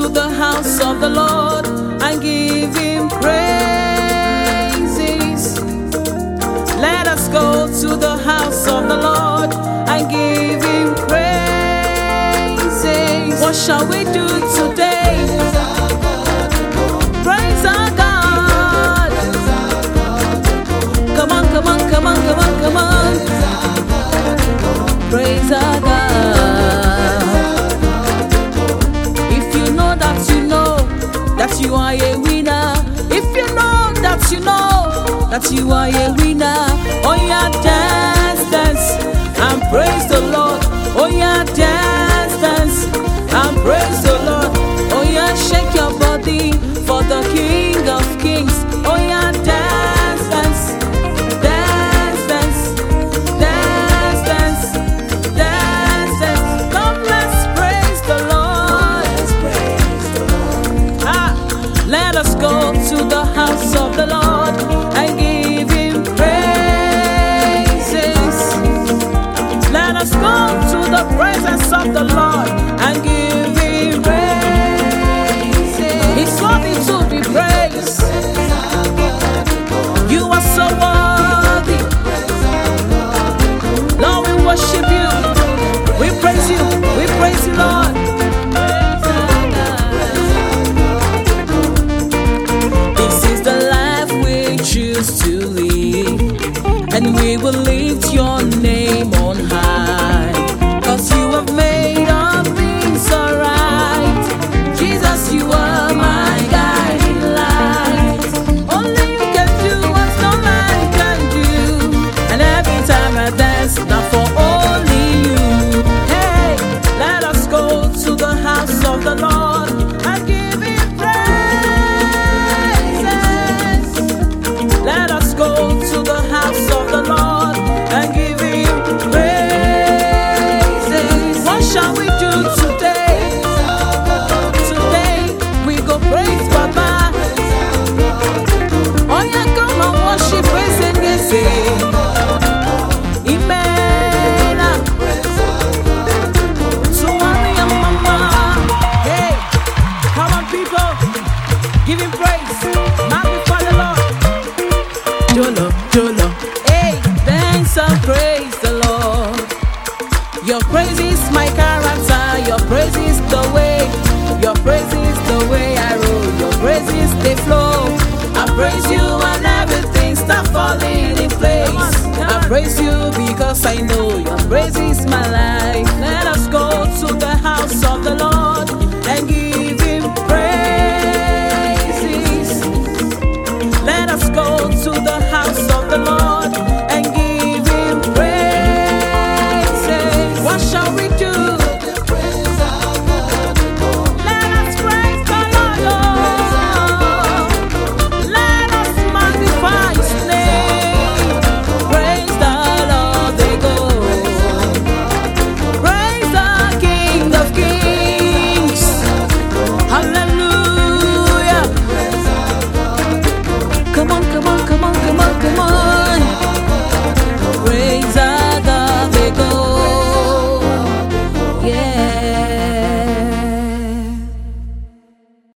the house of the Lord and give him praises. Let us go to the house of the Lord and give him praises. What shall we do you know that you are a winner. Oh yeah, dance, dance and praise presence of the Lord and give Him praises. He's worthy to be praised. You are so worthy. Lord, we worship you. We praise you. We praise you, Lord. This is the life we choose to live, and we will lift praise. Magnify the Lord. Jolo, Jolo. Hey, dance and praise the Lord. Your praise is my character. Your praise is the way. Your praise is the way I roll. Your praise is the flow. I praise you and everything start falling in place. I praise you because I know your praise is my life.